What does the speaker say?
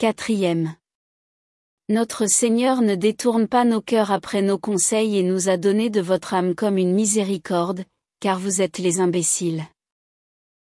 Quatrième. Notre Seigneur ne détourne pas nos cœurs après nos conseils et nous a donné de votre âme comme une miséricorde, car vous êtes les imbéciles.